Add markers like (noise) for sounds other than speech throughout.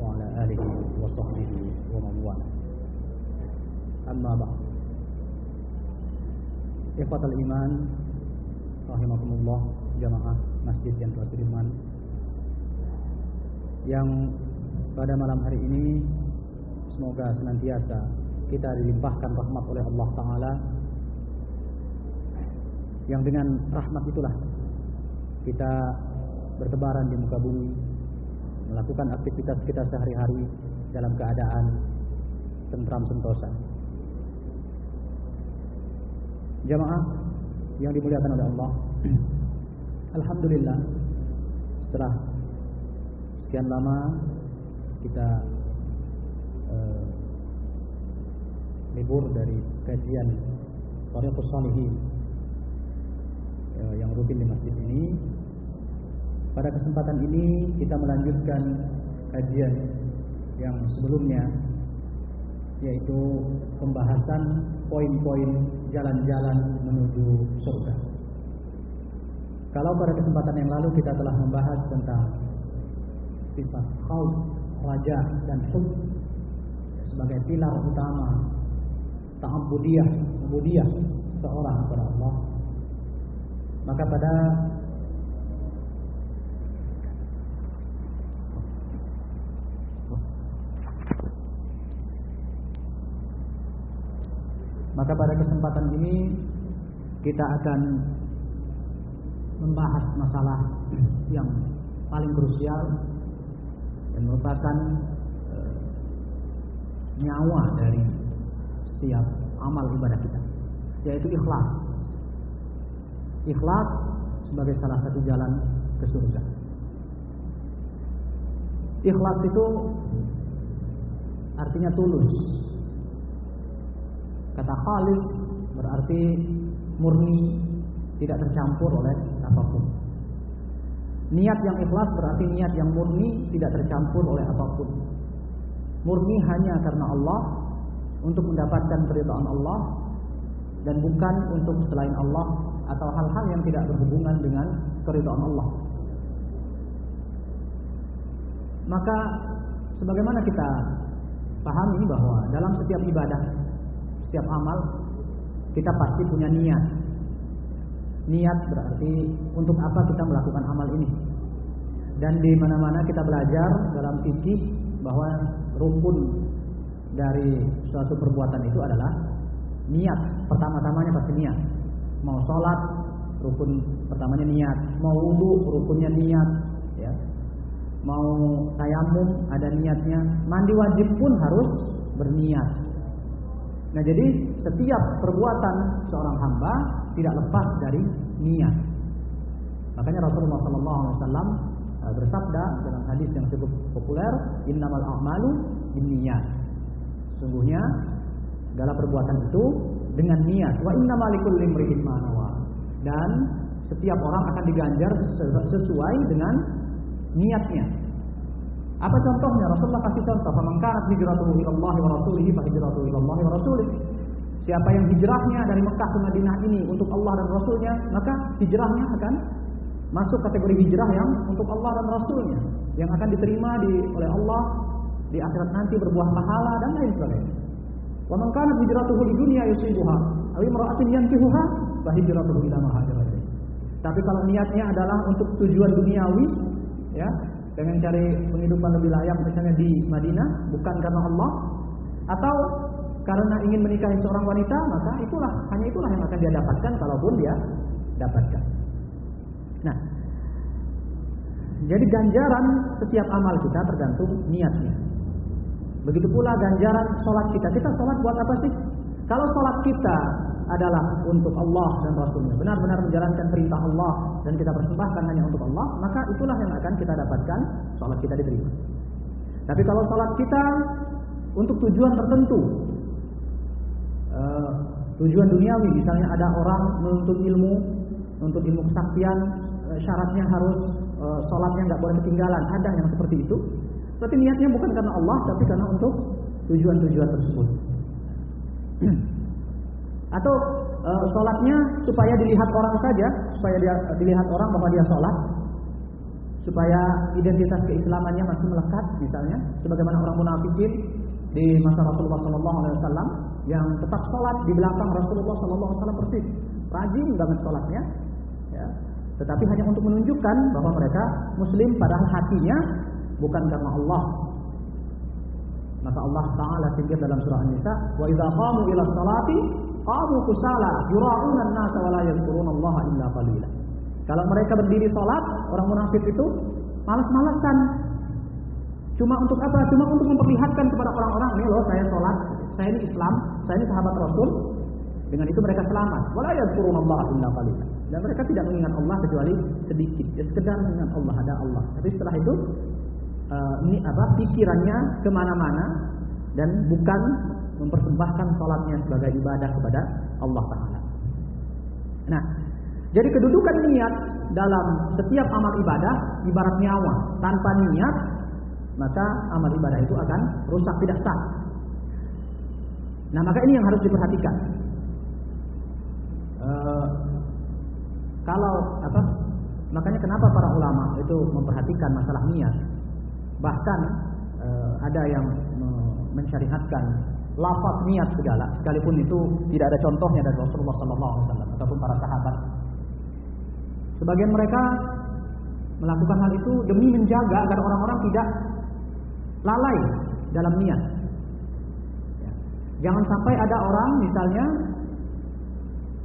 وعلى آله وصحبه ومن والاه أما بعد Ikhwatal iman Rahimakumullah Jamaah masjid yang telah beriman Yang pada malam hari ini Semoga senantiasa Kita dilimpahkan rahmat oleh Allah Ta'ala Yang dengan rahmat itulah Kita bertebaran di muka bumi Melakukan aktivitas kita sehari-hari Dalam keadaan Tentram sentosa. Jamaah yang dimuliakan oleh Allah (clears throat) Alhamdulillah Setelah Sekian lama Kita uh, Libur dari kajian Tariqus Salihin uh, Yang rutin di masjid ini Pada kesempatan ini Kita melanjutkan Kajian Yang sebelumnya Yaitu Pembahasan Poin-poin jalan-jalan menuju surga. Kalau pada kesempatan yang lalu kita telah membahas tentang sifat khauf, raja dan hub sebagai pilar utama ta'abbudiyah, ubudiyah seorang kepada Allah. Maka pada Maka pada kesempatan ini kita akan membahas masalah yang paling krusial dan merupakan e, nyawa dari setiap amal ibadah kita, yaitu ikhlas. Ikhlas sebagai salah satu jalan ke surga. Ikhlas itu artinya tulus, Kata khalis berarti murni, tidak tercampur oleh apa pun. Niat yang ikhlas berarti niat yang murni, tidak tercampur oleh apa pun. Murni hanya karena Allah untuk mendapatkan keridhaan Allah dan bukan untuk selain Allah atau hal-hal yang tidak berhubungan dengan keridhaan Allah. Maka sebagaimana kita pahami bahwa dalam setiap ibadah setiap amal kita pasti punya niat. Niat berarti untuk apa kita melakukan amal ini. Dan di mana-mana kita belajar dalam fikih bahwa rukun dari suatu perbuatan itu adalah niat. Pertama-tamanya pasti niat. Mau sholat, rukun pertamanya niat. Mau wudhu, rukunnya niat. Ya. Mau tayamum, ada niatnya. Mandi wajib pun harus berniat. Nah jadi setiap perbuatan seorang hamba tidak lepas dari niat. Makanya Rasulullah SAW bersabda dalam hadis yang cukup populer, Innamal a'malu binniyat. Sungguhnya segala perbuatan itu dengan niat. Wa innamal likulli imri'in ma Dan setiap orang akan diganjar sesuai dengan niatnya. Apa contohnya? Rasulullah kasih contoh, "Faman kanat hijratuhu ila Allah wa rasulihi fa hijratuhu ila Allah wa rasulih." Siapa yang hijrahnya dari Mekah ke Madinah ini untuk Allah dan Rasulnya, maka hijrahnya akan masuk kategori hijrah yang untuk Allah dan Rasulnya, yang akan diterima di, oleh Allah di akhirat nanti berbuah pahala dan lain sebagainya. Wa man kanat hijratuhu li dunya yusibuha aw imra'atin yankihuha fa hijratuhu ila ma hajara Tapi kalau niatnya adalah untuk tujuan duniawi, ya, dengan cari penghidupan lebih layak misalnya di Madinah bukan karena Allah atau karena ingin menikahi seorang wanita maka itulah hanya itulah yang akan dia dapatkan kalaupun dia dapatkan. Nah, jadi ganjaran setiap amal kita tergantung niatnya. Begitu pula ganjaran sholat kita. Kita sholat buat apa sih? Kalau sholat kita adalah untuk Allah dan Rasulnya, benar-benar menjalankan perintah Allah dan kita persembahkan hanya untuk Allah, maka itulah yang akan kita dapatkan sholat kita diterima. Tapi kalau sholat kita untuk tujuan tertentu, uh, tujuan duniawi, misalnya ada orang menuntut ilmu, menuntut ilmu kesaktian, uh, syaratnya harus uh, sholatnya nggak boleh ketinggalan. Ada yang seperti itu. Berarti niatnya bukan karena Allah, tapi karena untuk tujuan-tujuan tersebut. (clears throat) Atau e, sholatnya supaya dilihat orang saja, supaya dia dilihat orang bahwa dia sholat, supaya identitas keislamannya masih melekat, misalnya, sebagaimana orang munafikin di masa Rasulullah SAW yang tetap sholat di belakang Rasulullah SAW persis, rajin banget sholatnya, ya. tetapi hanya untuk menunjukkan bahwa mereka Muslim padahal hatinya bukan karena Allah, maka Allah Taala singgah dalam surah An-Nisa, "Wa idza qamu ila salati qamu kusala yura'una an-nasa wa la yadhkuruna Allah illa qalila." Kalau mereka berdiri salat, orang munafik itu malas-malasan. Cuma untuk apa? Cuma untuk memperlihatkan kepada orang-orang, ini loh saya salat, saya ini Islam, saya ini sahabat Rasul. Dengan itu mereka selamat. Wala yadhkuruna Allah illa qalila. Dan mereka tidak mengingat Allah kecuali sedikit. Ya sekedar mengingat Allah, ada Allah. Tapi setelah itu uh, ini apa pikirannya ke mana-mana dan bukan mempersembahkan sholatnya sebagai ibadah kepada Allah Taala. Nah, jadi kedudukan niat dalam setiap amal ibadah ibarat nyawa. Tanpa niat maka amal ibadah itu akan rusak tidak sah. Nah, maka ini yang harus diperhatikan. Uh, kalau apa? Makanya kenapa para ulama itu memperhatikan masalah niat? Bahkan uh, ada yang mensyariatkan lafaz niat segala, sekalipun itu tidak ada contohnya dari Rasulullah SAW ataupun para sahabat. Sebagian mereka melakukan hal itu demi menjaga agar orang-orang tidak lalai dalam niat. Ya. Jangan sampai ada orang misalnya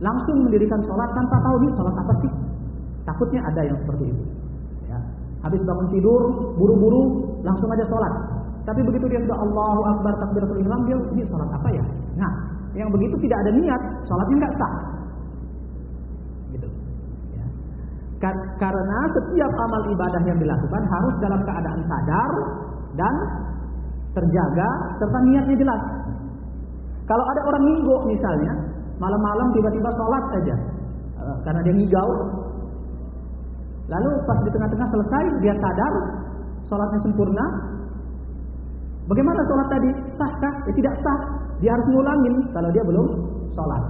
langsung mendirikan sholat tanpa tahu nih sholat apa sih. Takutnya ada yang seperti itu. Habis bangun tidur, buru-buru, langsung aja sholat. Tapi begitu dia sudah Allahu Akbar takbiratul ihram, dia ini sholat apa ya? Nah, yang begitu tidak ada niat, sholatnya nggak sah. Gitu. Ya. Karena setiap amal ibadah yang dilakukan harus dalam keadaan sadar dan terjaga serta niatnya jelas. Kalau ada orang minggu misalnya, malam-malam tiba-tiba sholat saja, eh, karena dia ngigau, Lalu pas di tengah-tengah selesai, dia sadar, sholatnya sempurna. Bagaimana sholat tadi? Sahkah? Ya tidak sah. Dia harus ngulangin kalau dia belum sholat.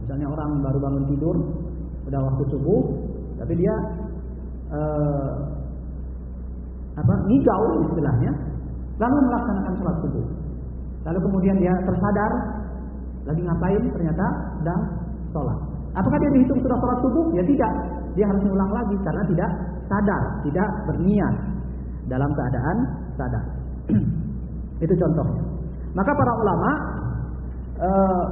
Misalnya orang baru bangun tidur, udah waktu subuh, tapi dia uh, apa ngigau istilahnya, lalu melaksanakan sholat subuh. Lalu kemudian dia tersadar, lagi ngapain? Ternyata sedang sholat. Apakah dia dihitung sudah sholat subuh? Ya tidak dia harus mengulang lagi karena tidak sadar, tidak berniat dalam keadaan sadar. Itu contohnya. Maka para ulama uh,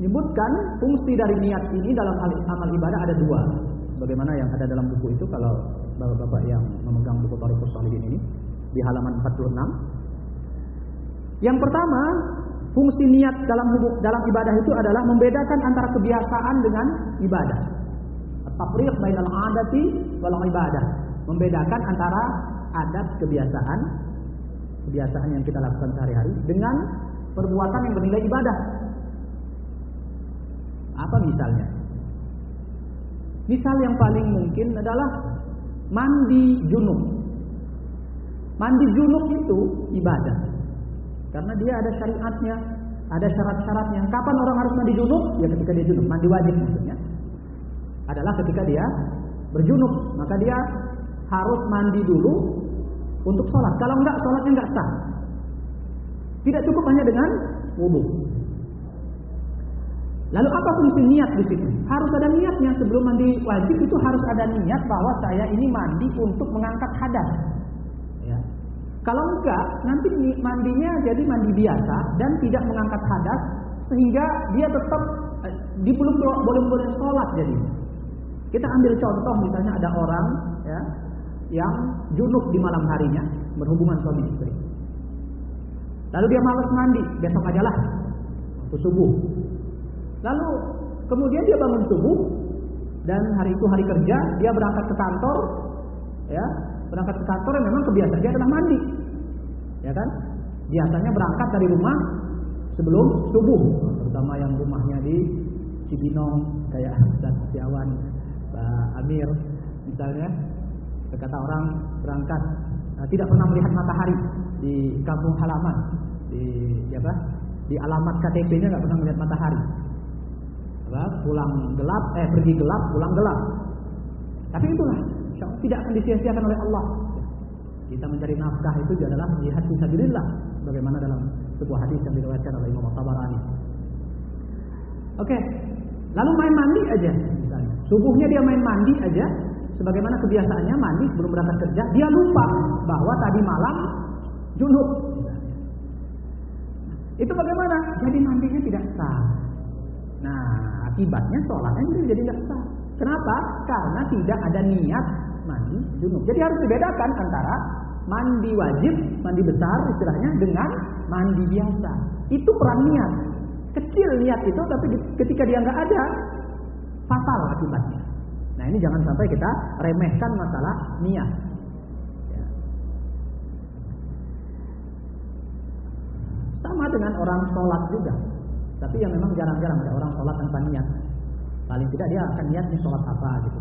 menyebutkan fungsi dari niat ini dalam amal ibadah ada dua. Bagaimana yang ada dalam buku itu kalau bapak-bapak yang memegang buku Tariqus Salihin ini di halaman 46. Yang pertama, Fungsi niat dalam dalam ibadah itu adalah membedakan antara kebiasaan dengan ibadah. Tafriq bainal adati wal ibadah. Membedakan antara adat kebiasaan kebiasaan yang kita lakukan sehari-hari dengan perbuatan yang bernilai ibadah. Apa misalnya? Misal yang paling mungkin adalah mandi junub. Mandi junub itu ibadah. Karena dia ada syariatnya, ada syarat-syaratnya. Kapan orang harus mandi junub? Ya ketika dia junub, mandi wajib maksudnya. Adalah ketika dia berjunub, maka dia harus mandi dulu untuk sholat. Kalau enggak, sholatnya enggak sah. Tidak cukup hanya dengan wudhu. Lalu apa fungsi niat di situ? Harus ada niatnya sebelum mandi wajib itu harus ada niat bahwa saya ini mandi untuk mengangkat hadas. Kalau enggak, nanti mandinya jadi mandi biasa dan tidak mengangkat hadas sehingga dia tetap eh, di belum boleh boleh sholat jadi. Kita ambil contoh misalnya ada orang ya yang junub di malam harinya berhubungan suami istri. Lalu dia malas mandi, besok aja lah waktu subuh. Lalu kemudian dia bangun subuh, dan hari itu hari kerja, dia berangkat ke kantor, ya, berangkat ke kantor yang memang kebiasaan dia adalah mandi, ya kan? Biasanya berangkat dari rumah sebelum subuh, terutama yang rumahnya di Cibinong kayak Ustaz Siawan, Pak Amir, misalnya, kata orang berangkat uh, tidak pernah melihat matahari di kampung halaman, di apa? Di alamat KTP-nya nggak pernah melihat matahari pulang gelap, eh pergi gelap, pulang gelap. Tapi itulah, tidak akan disia-siakan oleh Allah. Kita mencari nafkah itu adalah jihad fisabilillah bagaimana dalam sebuah hadis yang diriwayatkan oleh Imam Tabarani. Oke. Lalu main mandi aja misalnya. Subuhnya dia main mandi aja sebagaimana kebiasaannya mandi sebelum berangkat kerja, dia lupa bahwa tadi malam junub Itu bagaimana? Jadi mandinya tidak sah. Nah, akibatnya sholatnya jadi nggak sah. Kenapa? Karena tidak ada niat mandi junub. Jadi harus dibedakan antara mandi wajib, mandi besar istilahnya dengan mandi biasa. Itu peran niat. Kecil niat itu tapi ketika dia nggak ada fatal akibatnya. Nah ini jangan sampai kita remehkan masalah niat. Ya. Sama dengan orang sholat juga. Tapi yang memang jarang-jarang ada orang sholat tanpa niat. Paling tidak dia akan niat nih sholat apa gitu.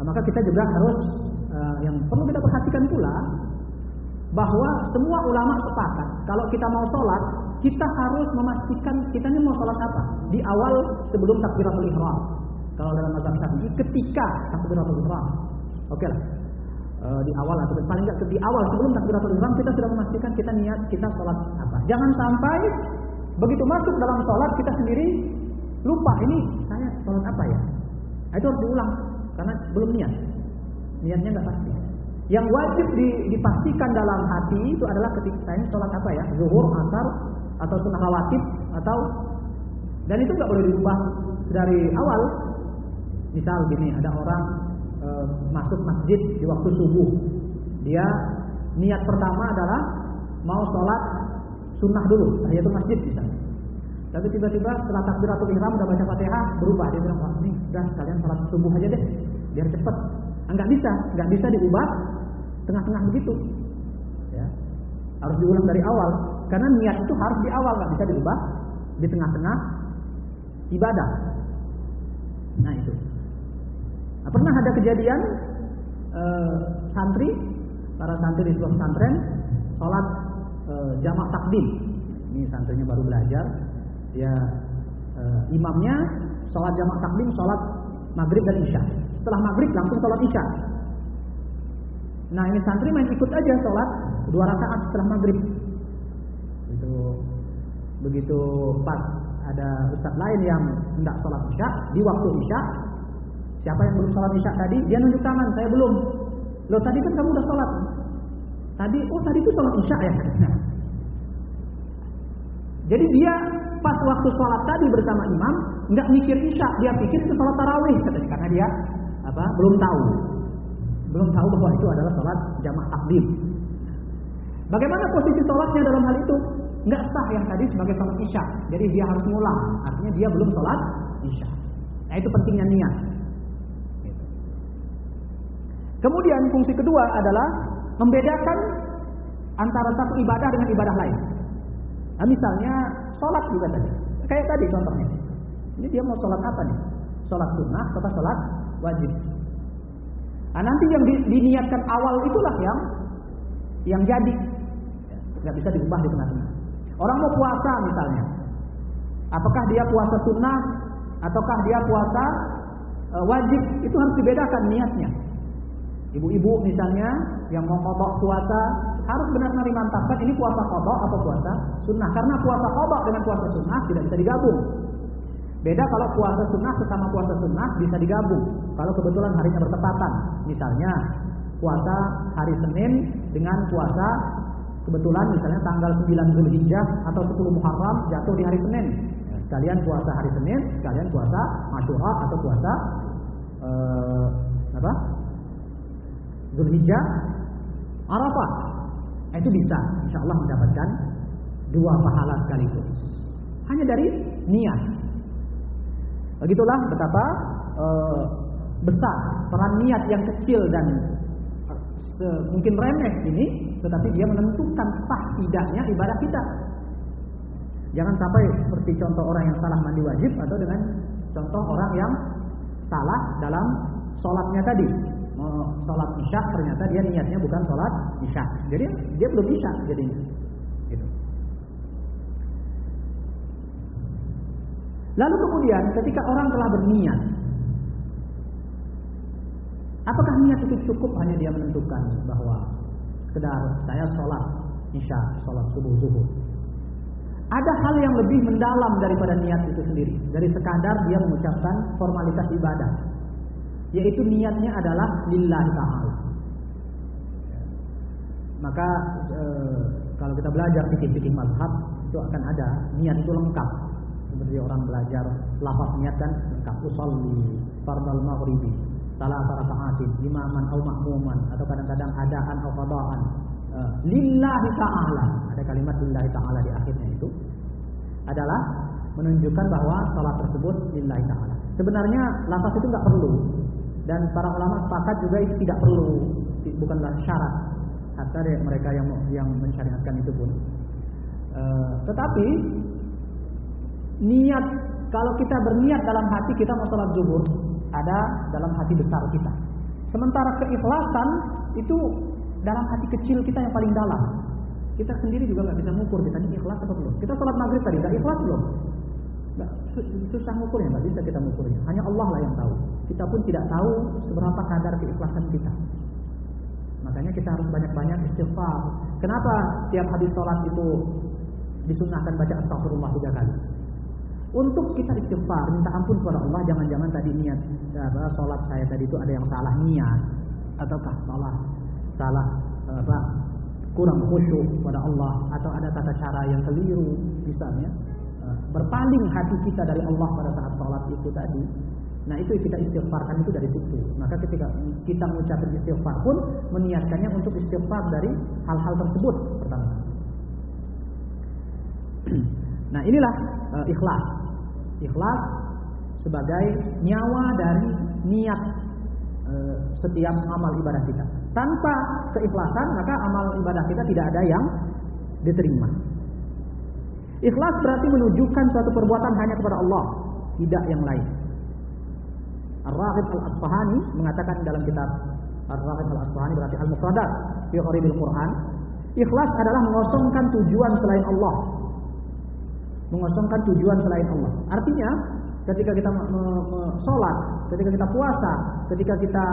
Nah, maka kita juga harus uh, yang perlu kita perhatikan pula bahwa semua ulama sepakat kalau kita mau sholat kita harus memastikan kita ini mau sholat apa di awal sebelum takbiratul ihram. Kalau dalam mazhab Syafi'i ketika takbiratul ihram. Oke lah. Uh, di awal atau paling tidak di awal sebelum takbiratul ihram kita sudah memastikan kita niat kita sholat apa. Jangan sampai Begitu masuk dalam sholat kita sendiri lupa ini saya sholat apa ya? Nah, itu harus diulang karena belum niat. Niatnya nggak pasti. Yang wajib dipastikan dalam hati itu adalah ketika saya sholat apa ya? Zuhur, asar, atau sunnah rawatib atau dan itu nggak boleh diubah dari awal. Misal gini, ada orang e, masuk masjid di waktu subuh. Dia niat pertama adalah mau sholat sunnah dulu, tahiyatul masjid misalnya. Tapi tiba-tiba setelah takbiratul ihram udah baca Fatihah berubah dia bilang, "Wah, nih udah kalian salat subuh aja deh, biar cepet." Enggak ah, bisa, enggak bisa diubah tengah-tengah begitu. Ya. Harus diulang dari awal karena niat itu harus di awal, enggak bisa diubah di tengah-tengah ibadah. Nah, itu. Nah, pernah ada kejadian eh, santri, para santri di sebuah pesantren sholat Eh, jamak takdim. Ini santrinya baru belajar. Ya e, imamnya sholat jamak takdim, sholat maghrib dan isya. Setelah maghrib langsung sholat isya. Nah ini santri main ikut aja sholat dua rakaat setelah maghrib. Itu begitu pas ada ustadz lain yang hendak sholat isya di waktu isya. Siapa yang belum sholat isya tadi? Dia nunjuk tangan, saya belum. Lo tadi kan kamu udah sholat. Tadi, oh tadi itu sholat isya ya. (laughs) Jadi dia pas waktu sholat tadi bersama imam nggak mikir isya, dia pikir itu sholat tarawih (laughs) karena dia apa belum tahu, belum tahu bahwa itu adalah sholat jamaah takdim. Bagaimana posisi sholatnya dalam hal itu? Nggak sah yang tadi sebagai sholat isya. Jadi dia harus ngulang. Artinya dia belum sholat isya. Nah itu pentingnya niat. Kemudian fungsi kedua adalah membedakan antara satu ibadah dengan ibadah lain. Nah, misalnya sholat juga tadi. Kayak tadi contohnya. Ini dia mau sholat apa nih? Sholat sunnah atau sholat wajib? Nah, nanti yang di, diniatkan awal itulah yang yang jadi. Nggak bisa diubah di tengah-tengah. Orang mau puasa misalnya. Apakah dia puasa sunnah ataukah dia puasa e, wajib? Itu harus dibedakan niatnya. Ibu-ibu misalnya yang mau kodok puasa harus benar-benar dimantapkan ini puasa kodok atau puasa sunnah. Karena puasa kodok dengan puasa sunnah tidak bisa digabung. Beda kalau puasa sunnah sesama puasa sunnah bisa digabung. Kalau kebetulan harinya bertepatan. Misalnya puasa hari Senin dengan puasa kebetulan misalnya tanggal 9 Zulhijjah atau 10 Muharram jatuh di hari Senin. Sekalian puasa hari Senin, sekalian puasa Masyura atau puasa uh, apa? Zulhijjah, Arafah. Nah, itu bisa, insya Allah mendapatkan dua pahala sekaligus. Hanya dari niat. Begitulah betapa uh, besar, peran niat yang kecil dan uh, mungkin remeh ini, tetapi dia menentukan sah tidaknya ibadah kita. Jangan sampai seperti contoh orang yang salah mandi wajib atau dengan contoh orang yang salah dalam sholatnya tadi. Mau sholat isya ternyata dia niatnya bukan sholat isya. Jadi dia belum isya jadinya. Gitu. Lalu kemudian ketika orang telah berniat, apakah niat itu cukup hanya dia menentukan bahwa sekedar saya sholat isya, sholat subuh zuhur. Ada hal yang lebih mendalam daripada niat itu sendiri. Dari sekadar dia mengucapkan formalitas ibadah. Yaitu niatnya adalah lillahi ta'ala. Maka e, kalau kita belajar fikih-fikih mazhab itu akan ada niat itu lengkap. Seperti orang belajar lafaz niat kan lengkap. Usolli fardal maghribi salah raka'atin imaman atau makmuman atau kadang-kadang adaan atau qadaan. Uh, lillahi ta'ala. Ada kalimat lillahi ta'ala di akhirnya itu. Adalah menunjukkan bahwa salat tersebut lillahi ta'ala. Sebenarnya lafaz itu nggak perlu. Dan para ulama sepakat juga itu tidak perlu. Bukanlah syarat. Hatta mereka yang yang mensyariatkan itu pun. Uh, tetapi niat kalau kita berniat dalam hati kita mau sholat zuhur ada dalam hati besar kita sementara keikhlasan itu dalam hati kecil kita yang paling dalam. Kita sendiri juga nggak bisa mengukur kita ini ikhlas atau belum. Kita sholat maghrib tadi nggak ikhlas belum? Nggak, susah mengukurnya, nggak bisa kita mengukurnya. Hanya Allah lah yang tahu. Kita pun tidak tahu seberapa kadar keikhlasan kita. Makanya kita harus banyak-banyak istighfar. Kenapa tiap habis sholat itu disunahkan baca astagfirullah tiga kali? Untuk kita istighfar, minta ampun kepada Allah, jangan-jangan tadi niat apa, sholat saya tadi itu ada yang salah niat ataukah salah salah apa kurang khusyuk pada Allah atau ada tata cara yang keliru misalnya eh, berpaling hati kita dari Allah pada saat sholat itu tadi. Nah itu kita istighfarkan itu dari situ. Maka ketika kita mengucapkan istighfar pun meniatkannya untuk istighfar dari hal-hal tersebut pertama (clears throat) nah inilah uh, ikhlas ikhlas sebagai nyawa dari niat uh, setiap amal ibadah kita tanpa keikhlasan maka amal ibadah kita tidak ada yang diterima. Ikhlas berarti menunjukkan suatu perbuatan hanya kepada Allah, tidak yang lain. Ar-Raghib Al-Asfahani mengatakan dalam kitab Ar-Raghib Al-Asfahani berarti Al-Mufradat fi Qaribil Quran, ikhlas adalah mengosongkan tujuan selain Allah. Mengosongkan tujuan selain Allah. Artinya, ketika kita sholat, ketika kita puasa, ketika kita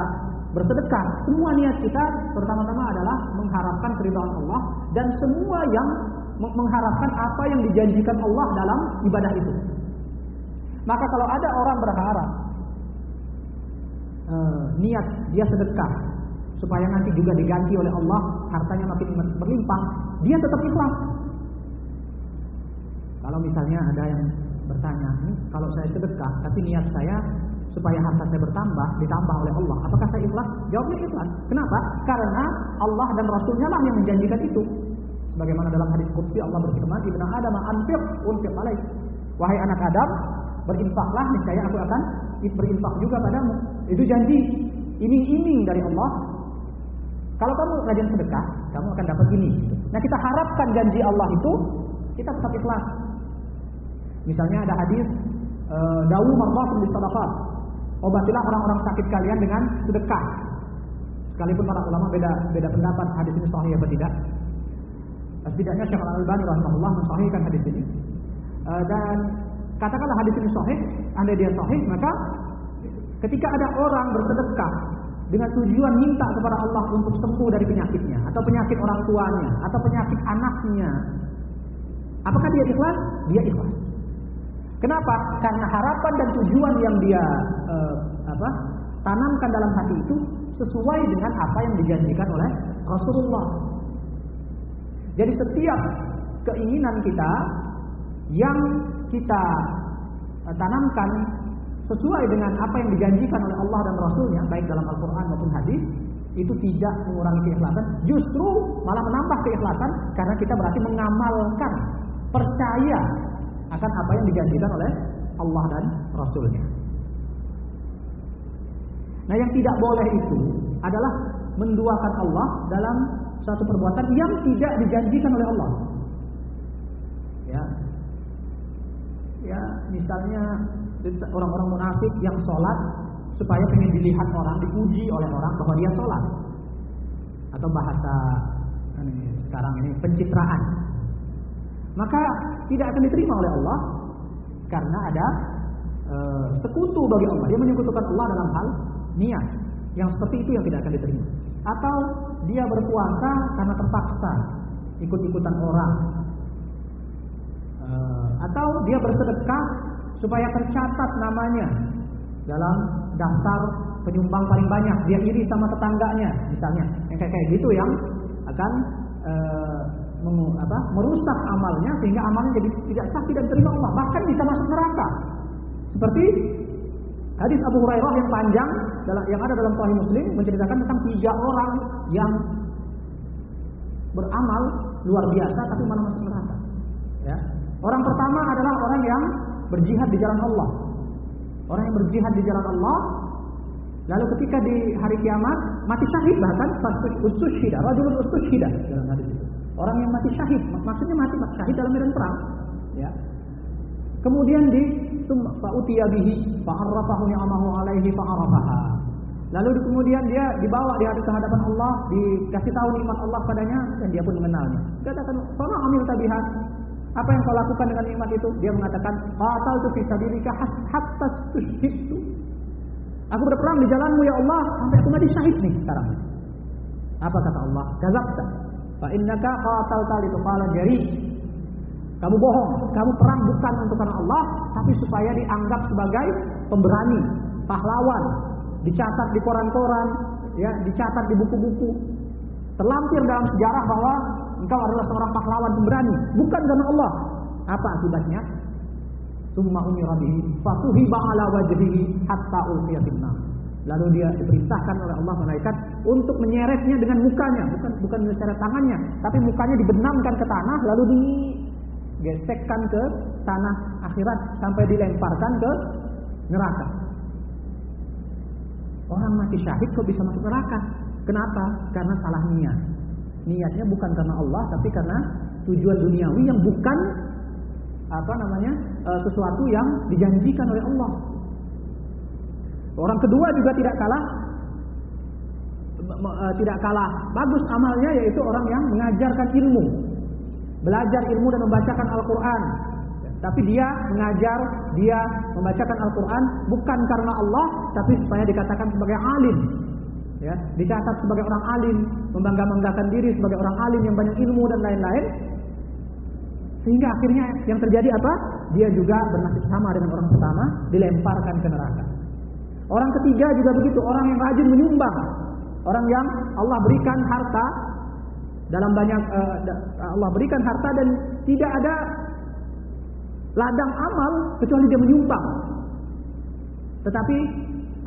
bersedekah, semua niat kita pertama-tama adalah mengharapkan keridhaan Allah dan semua yang mengharapkan apa yang dijanjikan Allah dalam ibadah itu. Maka kalau ada orang berharap eh, niat dia sedekah supaya nanti juga diganti oleh Allah hartanya makin berlimpah, dia tetap ikhlas. Kalau misalnya ada yang bertanya, kalau saya sedekah tapi niat saya supaya harta saya bertambah, ditambah oleh Allah. Apakah saya ikhlas? Jawabnya ikhlas. Kenapa? Karena Allah dan Rasulnya lah yang menjanjikan itu. Sebagaimana dalam hadis Qudsi Allah berfirman, "Ibnu Adam anfiq unfiq alaih." Wahai anak Adam, berinfaklah niscaya aku akan berinfak juga padamu. Itu janji iming-iming dari Allah. Kalau kamu rajin sedekah, kamu akan dapat ini. Nah, kita harapkan janji Allah itu kita tetap ikhlas. Misalnya ada hadis eh, dawu marbatun bis sadaqat Obatilah orang-orang sakit kalian dengan sedekah. Sekalipun para ulama beda beda pendapat hadis ini sahih atau tidak. Setidaknya Syekh Al-Albani rahimahullah mensahihkan hadis ini. Uh, dan katakanlah hadis ini sahih, andai dia sahih, maka ketika ada orang bersedekah dengan tujuan minta kepada Allah untuk sembuh dari penyakitnya atau penyakit orang tuanya atau penyakit anaknya, apakah dia ikhlas? Dia ikhlas. Kenapa? Karena harapan dan tujuan yang dia uh, apa, tanamkan dalam hati itu sesuai dengan apa yang dijanjikan oleh Rasulullah. Jadi setiap keinginan kita yang kita uh, tanamkan sesuai dengan apa yang dijanjikan oleh Allah dan Rasulnya, baik dalam Al-Quran maupun hadis, itu tidak mengurangi keikhlasan, justru malah menambah keikhlasan karena kita berarti mengamalkan, percaya akan apa yang dijanjikan oleh Allah dan Rasulnya. Nah, yang tidak boleh itu adalah menduakan Allah dalam satu perbuatan yang tidak dijanjikan oleh Allah. Ya. Ya, misalnya orang-orang munafik yang sholat supaya pengen dilihat orang, dipuji oleh orang bahwa dia sholat. Atau bahasa sekarang ini pencitraan. Maka tidak akan diterima oleh Allah karena ada e, sekutu bagi Allah. Dia menyekutukan Allah dalam hal niat. Yang seperti itu yang tidak akan diterima. Atau dia berpuasa karena terpaksa ikut-ikutan orang. E, atau dia bersedekah supaya tercatat namanya dalam daftar penyumbang paling banyak. Dia iri sama tetangganya, misalnya. Yang kayak kayak gitu yang akan e, apa, merusak amalnya sehingga amalnya jadi tidak sah tidak diterima Allah, bahkan bisa masuk neraka. Seperti hadis Abu Hurairah yang panjang yang ada dalam Sahih Muslim menceritakan tentang tiga orang yang beramal luar biasa tapi malah masuk neraka. Ya. Orang pertama adalah orang yang berjihad di jalan Allah. Orang yang berjihad di jalan Allah Lalu ketika di hari kiamat mati syahid bahkan ustushida, rajulun ustushida dalam hadis itu. Orang yang mati syahid, maksudnya mati syahid dalam medan perang, ya. Kemudian di fa'utiya bihi fa'arrafahu ni'amahu alaihi fa'arafaha. Lalu kemudian dia dibawa di hadapan Allah, dikasih tahu nikmat Allah padanya dan dia pun mengenalnya. Katakan, "Fama amil tabihat?" Apa yang kau lakukan dengan nikmat itu? Dia mengatakan, "Qataltu fi sabilika hatta tushhidtu." Aku berperang di jalanmu ya Allah sampai aku mati syahid nih sekarang. Apa kata Allah? Gazabta. Fa innaka qatalta li tuqala jari. Kamu bohong, kamu perang bukan untuk karena Allah, tapi supaya dianggap sebagai pemberani, pahlawan, dicatat di koran-koran, ya, dicatat di buku-buku. Terlampir dalam sejarah bahwa engkau adalah seorang pahlawan pemberani, bukan karena Allah. Apa akibatnya? Summa umira bihi fasuhiba ala wajhihi hatta ulqiya Lalu dia diperintahkan oleh Allah malaikat untuk menyeretnya dengan mukanya, bukan bukan menyeret tangannya, tapi mukanya dibenamkan ke tanah lalu digesekkan ke tanah akhirat sampai dilemparkan ke neraka. Orang mati syahid kok bisa masuk neraka? Kenapa? Karena salah niat. Niatnya bukan karena Allah, tapi karena tujuan duniawi yang bukan apa namanya e, sesuatu yang dijanjikan oleh Allah. Orang kedua juga tidak kalah e, tidak kalah bagus amalnya yaitu orang yang mengajarkan ilmu, belajar ilmu dan membacakan Al-Quran. Tapi dia mengajar, dia membacakan Al-Quran bukan karena Allah, tapi supaya dikatakan sebagai alim. Ya, dicatat sebagai orang alim, membangga-banggakan diri sebagai orang alim yang banyak ilmu dan lain-lain. Sehingga akhirnya yang terjadi apa? Dia juga bernasib sama dengan orang pertama, dilemparkan ke neraka. Orang ketiga juga begitu, orang yang rajin menyumbang. Orang yang Allah berikan harta dalam banyak uh, Allah berikan harta dan tidak ada ladang amal kecuali dia menyumbang. Tetapi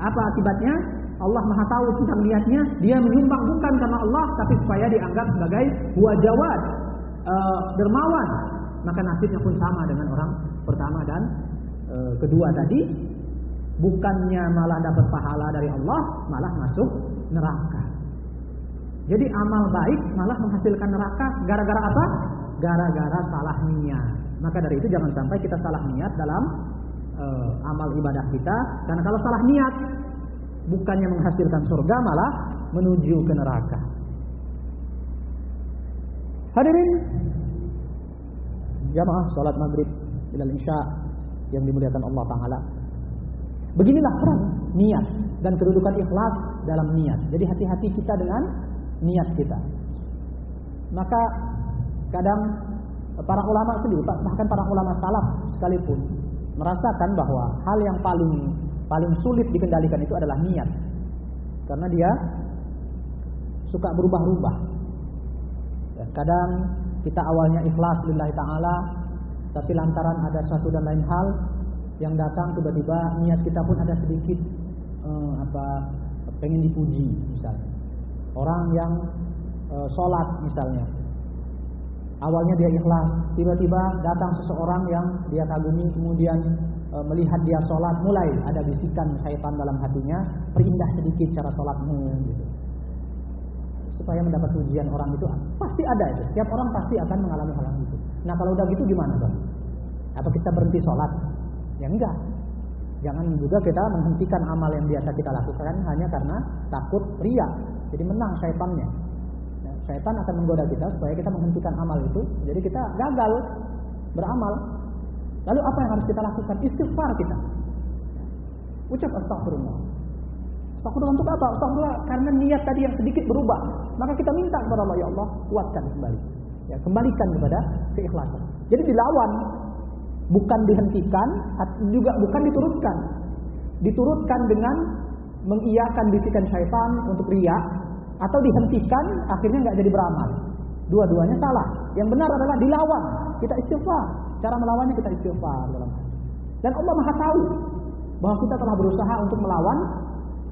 apa akibatnya? Allah Maha tahu tentang niatnya, dia menyumbang bukan karena Allah tapi supaya dianggap sebagai buah jawad, uh, dermawan, maka nasibnya pun sama dengan orang pertama dan e, kedua tadi bukannya malah dapat pahala dari Allah malah masuk neraka. Jadi amal baik malah menghasilkan neraka. Gara-gara apa? Gara-gara salah niat. Maka dari itu jangan sampai kita salah niat dalam e, amal ibadah kita. Karena kalau salah niat bukannya menghasilkan surga malah menuju ke neraka. Hadirin jamaah salat maghrib ilal isya yang dimuliakan Allah Taala. Beginilah peran niat dan kedudukan ikhlas dalam niat. Jadi hati-hati kita dengan niat kita. Maka kadang para ulama sendiri bahkan para ulama salaf sekalipun merasakan bahwa hal yang paling paling sulit dikendalikan itu adalah niat. Karena dia suka berubah-ubah. Ya, kadang kita awalnya ikhlas lillahi taala tapi lantaran ada satu dan lain hal yang datang tiba-tiba niat kita pun ada sedikit eh, apa pengen dipuji misalnya orang yang eh, sholat misalnya awalnya dia ikhlas tiba-tiba datang seseorang yang dia kagumi kemudian eh, melihat dia sholat mulai ada bisikan syaitan dalam hatinya perindah sedikit cara sholatmu gitu. Supaya mendapat ujian orang itu pasti ada itu. Setiap orang pasti akan mengalami hal itu. Nah kalau udah gitu gimana dong? Apa kita berhenti sholat? Ya enggak. Jangan juga kita menghentikan amal yang biasa kita lakukan hanya karena takut ria. Jadi menang syaitannya. Nah, syaitan akan menggoda kita supaya kita menghentikan amal itu. Jadi kita gagal beramal. Lalu apa yang harus kita lakukan? Istighfar kita. Ucap astagfirullah. Astagfirullah untuk apa? Astagfirullah karena niat tadi yang sedikit berubah. Maka kita minta kepada Allah, ya Allah, kuatkan kembali. Ya, kembalikan kepada keikhlasan. Jadi dilawan, bukan dihentikan, juga bukan diturutkan. Diturutkan dengan mengiyakan bisikan syaitan untuk ria atau dihentikan akhirnya nggak jadi beramal. Dua-duanya salah. Yang benar adalah dilawan. Kita istighfar. Cara melawannya kita istighfar dalam Dan Allah Maha tahu bahwa kita telah berusaha untuk melawan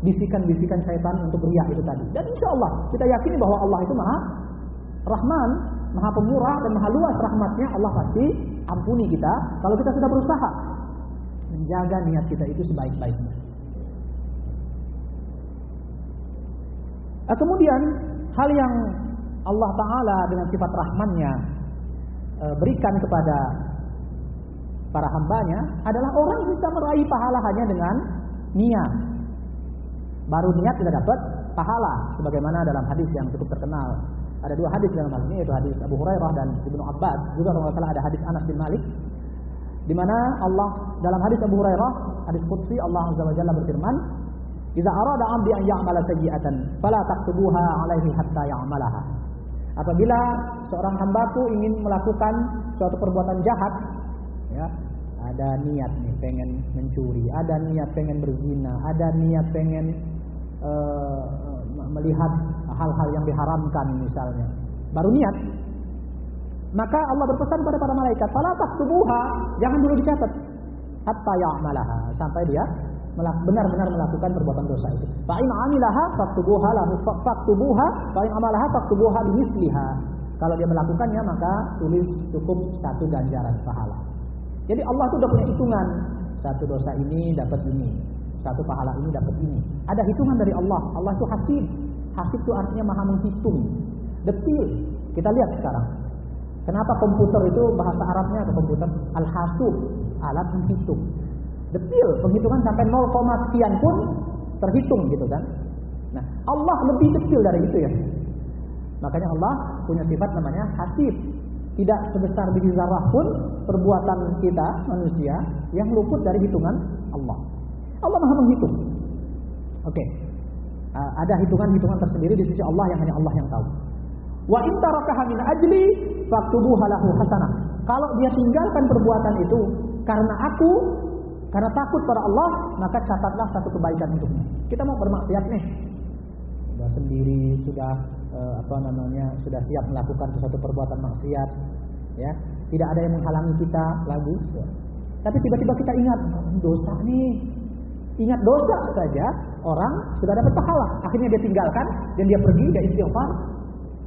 bisikan-bisikan syaitan untuk ria itu tadi. Dan insya Allah kita yakini bahwa Allah itu Maha Rahman, Maha Pemurah dan Maha luas rahmatnya. Allah pasti ampuni kita kalau kita sudah berusaha menjaga niat kita itu sebaik-baiknya. Nah, kemudian hal yang Allah Ta'ala dengan sifat rahmannya e, berikan kepada para hambanya adalah orang bisa meraih pahala hanya dengan niat. Baru niat tidak dapat pahala sebagaimana dalam hadis yang cukup terkenal. Ada dua hadis dalam hal ini yaitu hadis Abu Hurairah dan Ibnu Abbas. Juga kalau salah ada hadis Anas bin Malik di mana Allah dalam hadis Abu Hurairah, hadis qudsi Allah Azza wa Jalla berfirman, "Idza arada 'abdi an ya'mala sayyi'atan, fala taktubuha 'alaihi hatta ya'malaha." Apabila seorang hambaku ingin melakukan suatu perbuatan jahat, ya, ada niat nih pengen mencuri, ada niat pengen berzina, ada niat pengen uh, melihat hal-hal yang diharamkan misalnya. Baru niat. Maka Allah berpesan kepada para malaikat, "Fala taktubuha," jangan dulu dicatat. Hatta ya'malaha, sampai dia benar-benar melakukan perbuatan dosa itu. Fa in amilaha faktubuha lahu faktubuha, fa in amalaha faktubuha bimisliha. Kalau dia melakukannya maka tulis cukup satu ganjaran pahala. Jadi Allah itu sudah punya hitungan. Satu dosa ini dapat ini, satu pahala ini dapat ini. Ada hitungan dari Allah. Allah itu hasib. Hasib itu artinya maha menghitung. Detil. Kita lihat sekarang. Kenapa komputer itu bahasa Arabnya atau komputer? Al-hasub. Alat menghitung. Detil. Penghitungan sampai 0, sekian pun terhitung gitu kan. Nah, Allah lebih detil dari itu ya. Makanya Allah punya sifat namanya hasib. Tidak sebesar biji zarah pun perbuatan kita manusia yang luput dari hitungan Allah. Allah Maha menghitung. Oke. Okay. Uh, ada hitungan-hitungan tersendiri di sisi Allah yang hanya Allah yang tahu. Wa in tarakaha min ajli faktubuha lahu hasanah. Kalau dia tinggalkan perbuatan itu karena aku karena takut pada Allah, maka catatlah satu kebaikan untuknya. Kita mau bermaksiat nih. Sudah sendiri, sudah uh, apa namanya? Sudah siap melakukan sesuatu perbuatan maksiat, ya. Tidak ada yang menghalangi kita, lagu. Ya. Tapi tiba-tiba kita ingat, dosa nih, Ingat dosa saja, orang sudah dapat pahala. Akhirnya dia tinggalkan dan dia pergi, dia istighfar,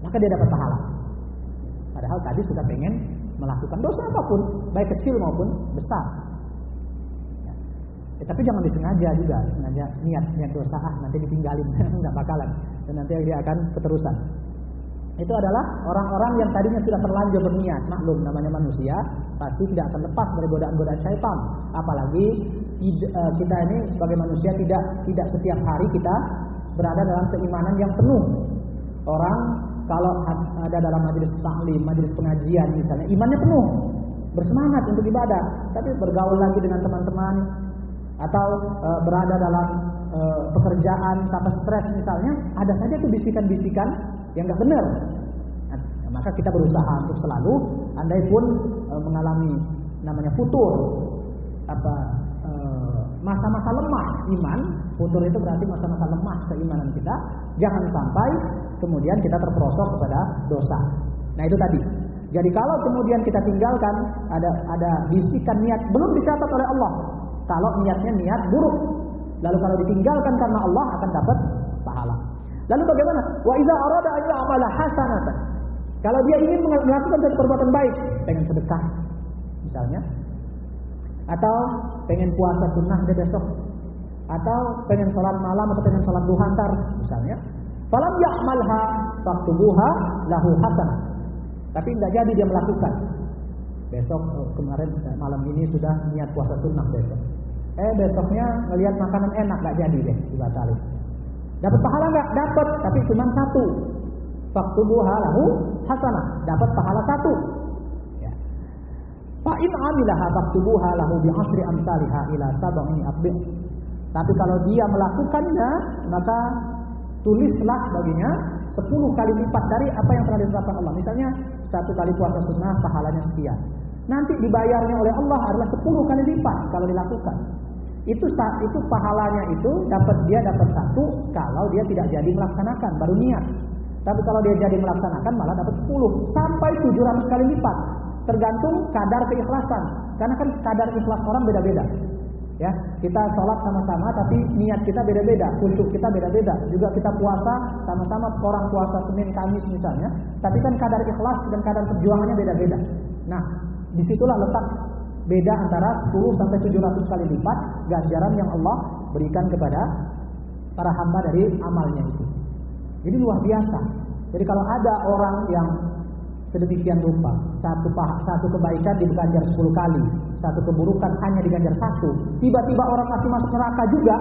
maka dia dapat pahala. Padahal tadi sudah pengen melakukan dosa apa pun, baik kecil maupun besar. Ya. Ya, tapi jangan disengaja juga, sengaja niat niat dosa ah nanti ditinggalin, (laughs) nggak bakalan, dan nanti dia akan keterusan. Itu adalah orang-orang yang tadinya sudah terlanjur berniat, maklum namanya manusia, pasti tidak akan lepas dari godaan-godaan syaitan. Apalagi eh, kita ini sebagai manusia tidak tidak setiap hari kita berada dalam keimanan yang penuh. Orang kalau ada dalam majelis taklim, majelis pengajian misalnya, imannya penuh, bersemangat untuk ibadah, tapi bergaul lagi dengan teman-teman atau e, berada dalam e, pekerjaan tanpa stres misalnya, ada saja tuh bisikan-bisikan yang nggak benar. Nah, maka kita berusaha untuk selalu, andai pun e, mengalami namanya futur, apa e, masa-masa lemah iman, futur itu berarti masa-masa lemah keimanan kita, jangan sampai kemudian kita terperosok kepada dosa. Nah itu tadi. Jadi kalau kemudian kita tinggalkan ada ada bisikan niat belum dicatat oleh Allah. Kalau niatnya niat buruk, lalu kalau ditinggalkan karena Allah akan dapat pahala. Lalu bagaimana? Wa idza arada an ya'mala hasanatan. Kalau dia ingin melakukan satu perbuatan baik, pengen sedekah misalnya, atau pengen puasa sunnah dia besok, atau pengen sholat malam atau pengen sholat duha ntar misalnya. Falam ya'malha faktubuha lahu hasanah. Tapi tidak jadi dia melakukan. Besok oh, kemarin eh, malam ini sudah niat puasa sunnah besok. Eh besoknya ngelihat makanan enak nggak jadi deh dibatalin. Dapat pahala nggak? Dapat, tapi cuma satu. Faktubuha lahu hasanah. Dapat pahala satu. Ya. Fa in amilaha faktubuha lahu bi asri amsalha ila sab'ini abdi. Tapi kalau dia melakukannya, maka tulislah baginya 10 kali lipat dari apa yang telah ditetapkan Allah. Misalnya satu kali puasa sunnah pahalanya sekian. Nanti dibayarnya oleh Allah adalah 10 kali lipat kalau dilakukan. Itu saat itu pahalanya itu dapat dia dapat satu kalau dia tidak jadi melaksanakan baru niat. Tapi kalau dia jadi melaksanakan malah dapat 10 sampai 700 kali lipat. Tergantung kadar keikhlasan. Karena kan kadar ikhlas orang beda-beda. Ya, kita sholat sama-sama tapi niat kita beda-beda, khusyuk kita beda-beda. Juga kita puasa sama-sama orang puasa Senin Kamis misalnya, tapi kan kadar ikhlas dan kadar perjuangannya beda-beda. Nah, di situlah letak beda antara 10 sampai 700 kali lipat ganjaran yang Allah berikan kepada para hamba dari amalnya itu. Jadi luar biasa. Jadi kalau ada orang yang sedemikian rupa. Satu paha, satu kebaikan diganjar 10 kali, satu keburukan hanya diganjar satu. Tiba-tiba orang masih masuk neraka juga.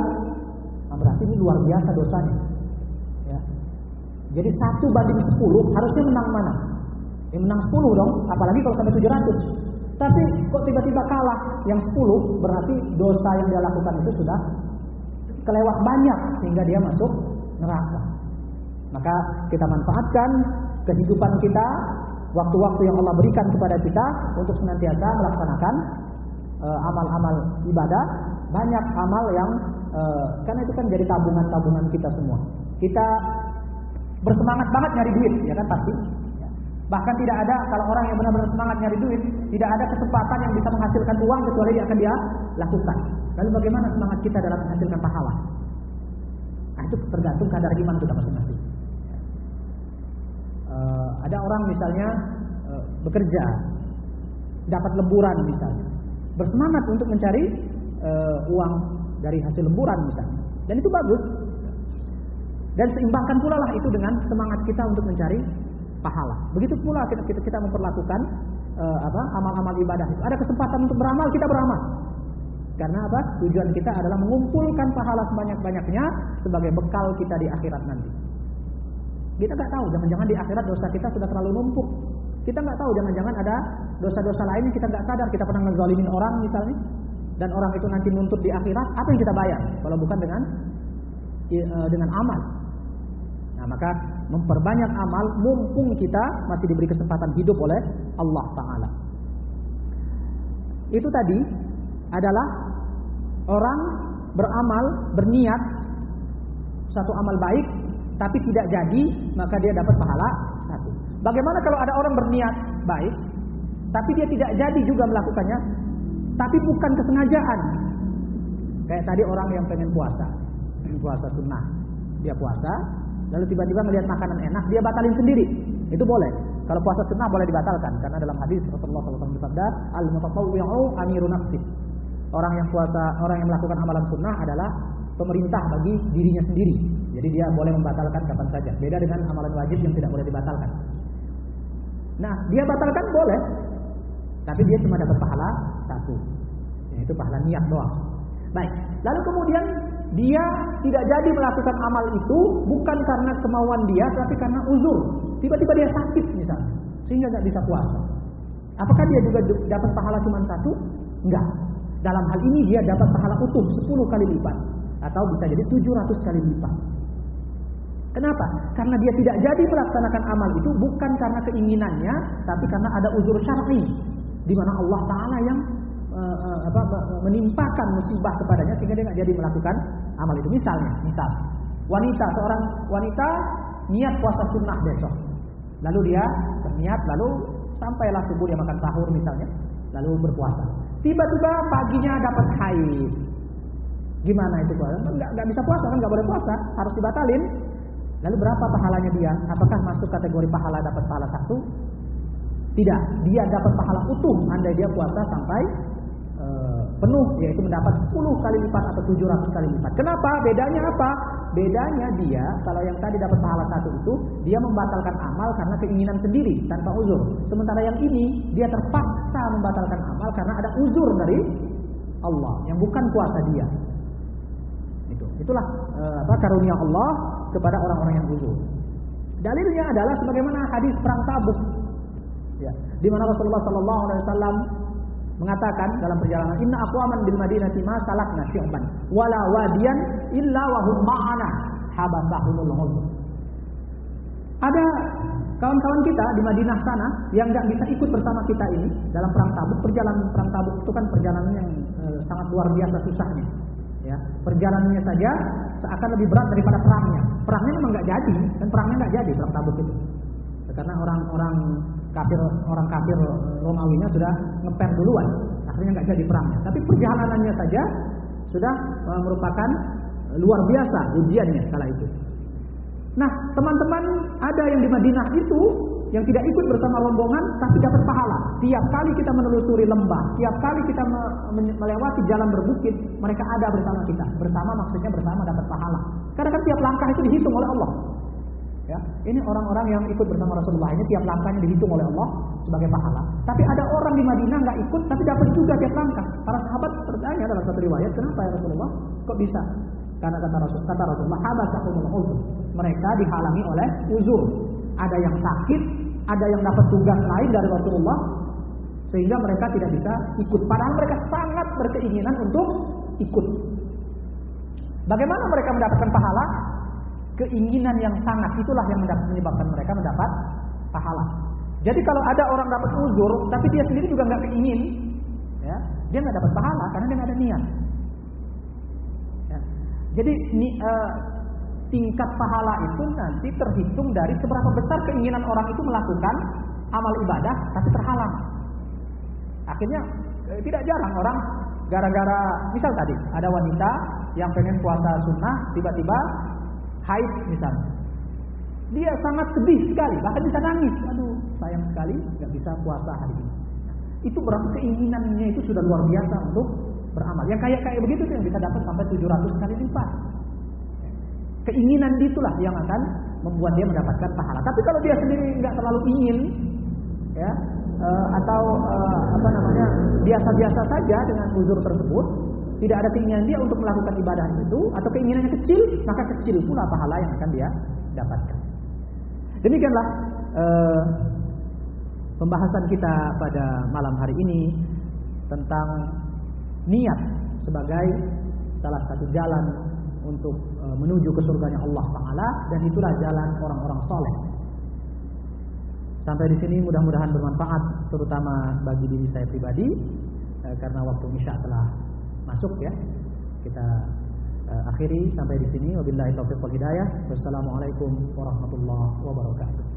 Nah, berarti ini luar biasa dosanya. Ya. Jadi satu banding 10 harusnya menang mana? Ya menang 10 dong, apalagi kalau sampai 700. Tapi kok tiba-tiba kalah yang 10 berarti dosa yang dia lakukan itu sudah kelewat banyak sehingga dia masuk neraka. Maka kita manfaatkan kehidupan kita waktu-waktu yang Allah berikan kepada kita untuk senantiasa melaksanakan eh, amal-amal uh, ibadah, banyak amal yang uh, karena itu kan jadi tabungan-tabungan kita semua. Kita bersemangat banget nyari duit, ya kan pasti. Bahkan tidak ada kalau orang yang benar-benar semangat nyari duit, tidak ada kesempatan yang bisa menghasilkan uang kecuali dia akan dia lakukan. Lalu bagaimana semangat kita dalam menghasilkan pahala? Nah, itu tergantung kadar iman kita masing-masing uh, ada orang misalnya uh, bekerja dapat lemburan misalnya bersemangat untuk mencari uh, uang dari hasil lemburan misalnya dan itu bagus dan seimbangkan pula lah itu dengan semangat kita untuk mencari pahala begitu pula kita kita, kita memperlakukan uh, apa amal-amal ibadah ada kesempatan untuk beramal kita beramal karena apa tujuan kita adalah mengumpulkan pahala sebanyak-banyaknya sebagai bekal kita di akhirat nanti kita nggak tahu, jangan-jangan di akhirat dosa kita sudah terlalu numpuk. Kita nggak tahu, jangan-jangan ada dosa-dosa lain yang kita nggak sadar. Kita pernah ngezalimin orang misalnya, dan orang itu nanti nuntut di akhirat, apa yang kita bayar? Kalau bukan dengan e, dengan amal. Nah, maka memperbanyak amal mumpung kita masih diberi kesempatan hidup oleh Allah Taala. Itu tadi adalah orang beramal, berniat satu amal baik tapi tidak jadi, maka dia dapat pahala satu. Bagaimana kalau ada orang berniat baik, tapi dia tidak jadi juga melakukannya, tapi bukan kesengajaan. Kayak tadi orang yang pengen puasa, puasa sunnah, dia puasa, lalu tiba-tiba melihat makanan enak, dia batalin sendiri. Itu boleh. Kalau puasa sunnah boleh dibatalkan karena dalam hadis Rasulullah SAW bersabda, al mutatawwi'u amirun nafsi. Orang yang puasa, orang yang melakukan amalan sunnah adalah pemerintah bagi dirinya sendiri. Jadi dia boleh membatalkan kapan saja. Beda dengan amalan wajib yang tidak boleh dibatalkan. Nah, dia batalkan boleh, tapi dia cuma dapat pahala satu, yaitu pahala niat doang. Baik, lalu kemudian dia tidak jadi melakukan amal itu bukan karena kemauan dia, tapi karena uzur. Tiba-tiba dia sakit misalnya, sehingga nggak bisa puasa. Apakah dia juga dapat pahala cuma satu? Enggak. Dalam hal ini dia dapat pahala utuh 10 kali lipat atau bisa jadi 700 kali lipat. Kenapa? Karena dia tidak jadi melaksanakan amal itu bukan karena keinginannya, tapi karena ada uzur syar'i di mana Allah Taala yang uh, apa, menimpakan musibah kepadanya sehingga dia tidak jadi melakukan amal itu. Misalnya, misal wanita seorang wanita niat puasa sunnah besok, lalu dia berniat lalu sampailah subuh dia makan sahur misalnya, lalu berpuasa. Tiba-tiba paginya dapat haid, Gimana itu puasa? Enggak, enggak bisa puasa kan enggak boleh puasa, harus dibatalin. Lalu berapa pahalanya dia? Apakah masuk kategori pahala dapat pahala satu? Tidak, dia dapat pahala utuh andai dia puasa sampai penuh yaitu mendapat 10 kali lipat atau 700 kali lipat. Kenapa? Bedanya apa? Bedanya dia kalau yang tadi dapat pahala satu itu dia membatalkan amal karena keinginan sendiri tanpa uzur. Sementara yang ini dia terpaksa membatalkan amal karena ada uzur dari Allah yang bukan kuasa dia. Itu. Itulah uh, apa karunia Allah kepada orang-orang yang uzur. Dalilnya adalah sebagaimana hadis perang Tabuk. Ya, di mana Rasulullah sallallahu alaihi wasallam mengatakan dalam perjalanan inna aqwaman bil madinati ma salakna syu'ban wala wadiyan illa wa hum ma'ana habasahumul uzur. Ada kawan-kawan kita di Madinah sana yang nggak bisa ikut bersama kita ini dalam perang Tabuk. Perjalanan perang Tabuk itu kan perjalanan yang e, sangat luar biasa susahnya. Ya, perjalanannya saja seakan lebih berat daripada perangnya. Perangnya memang nggak jadi dan perangnya nggak jadi perang Tabuk itu. Karena orang-orang kafir orang kafir Romawinya sudah ngeper duluan, akhirnya nggak jadi perangnya. Tapi perjalanannya saja sudah e, merupakan luar biasa ujiannya kala itu. Nah, teman-teman ada yang di Madinah itu yang tidak ikut bersama rombongan tapi dapat pahala. Tiap kali kita menelusuri lembah, tiap kali kita melewati jalan berbukit, mereka ada bersama kita. Bersama maksudnya bersama dapat pahala. Karena kan tiap langkah itu dihitung oleh Allah. Ya, ini orang-orang yang ikut bersama Rasulullah ini tiap langkahnya dihitung oleh Allah sebagai pahala. Tapi ada orang di Madinah nggak ikut tapi dapat juga tiap langkah. Para sahabat bertanya dalam satu riwayat, kenapa ya Rasulullah? Kok bisa? Karena kata Rasul, kata Rasulullah, habasahumul. Mereka dihalangi oleh uzur. Ada yang sakit, ada yang dapat tugas lain dari Rasulullah sehingga mereka tidak bisa ikut. Padahal mereka sangat berkeinginan untuk ikut. Bagaimana mereka mendapatkan pahala? Keinginan yang sangat itulah yang menyebabkan mereka mendapat pahala. Jadi kalau ada orang dapat uzur, tapi dia sendiri juga nggak keingin, ya, dia nggak dapat pahala karena dia nggak ada niat. Jadi ini, uh, tingkat pahala itu nanti terhitung dari seberapa besar keinginan orang itu melakukan amal ibadah tapi terhalang. Akhirnya eh, tidak jarang orang gara-gara misal tadi ada wanita yang pengen puasa sunnah tiba-tiba haid misalnya. Dia sangat sedih sekali, bahkan bisa nangis. Aduh, sayang sekali nggak bisa puasa hari ini. Itu berarti keinginannya itu sudah luar biasa untuk beramal. Yang kayak kayak begitu tuh yang bisa dapat sampai 700 kali lipat. Keinginan itulah yang akan membuat dia mendapatkan pahala. Tapi kalau dia sendiri nggak terlalu ingin, ya, uh, atau uh, apa namanya biasa-biasa saja dengan uzur tersebut, tidak ada keinginan dia untuk melakukan ibadah itu, atau keinginannya kecil, maka kecil pula pahala yang akan dia dapatkan. Demikianlah uh, pembahasan kita pada malam hari ini tentang niat sebagai salah satu jalan untuk e, menuju ke surganya Allah Taala dan itulah jalan orang-orang soleh. Sampai di sini mudah-mudahan bermanfaat terutama bagi diri saya pribadi e, karena waktu isya telah masuk ya. Kita e, akhiri sampai di sini wabillahi taufiq wal hidayah. Wassalamualaikum warahmatullahi wabarakatuh.